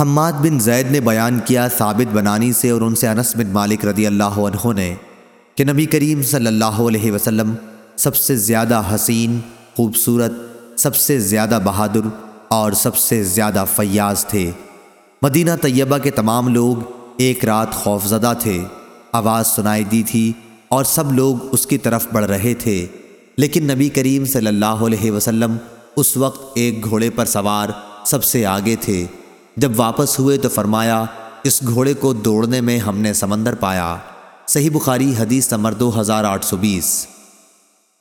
حماد بن زید نے بیان کیا ثابت بنانی سے اور ان سے انس بن مالک رضی اللہ عنہ نے کہ نبی کریم صلی اللہ علیہ وسلم سب سے زیادہ حسین، خوبصورت، سب سے زیادہ بہادر اور سب سے زیادہ فیاض تھے۔ مدینہ طیبہ کے تمام لوگ ایک رات خوفزدہ تھے، آواز سنائی دی تھی اور سب لوگ اس کی طرف بڑھ رہے تھے۔ لیکن نبی کریم صلی اللہ علیہ وسلم اس وقت ایک گھوڑے پر سوار سب سے آگے تھے۔ جب واپس ہوئے تو فرمایا، اس گھوڑے کو دوڑنے میں ہم نے سمندر پایا۔ صحیح بخاری حدیث نمبر دو ہزار آٹھ سو بیس۔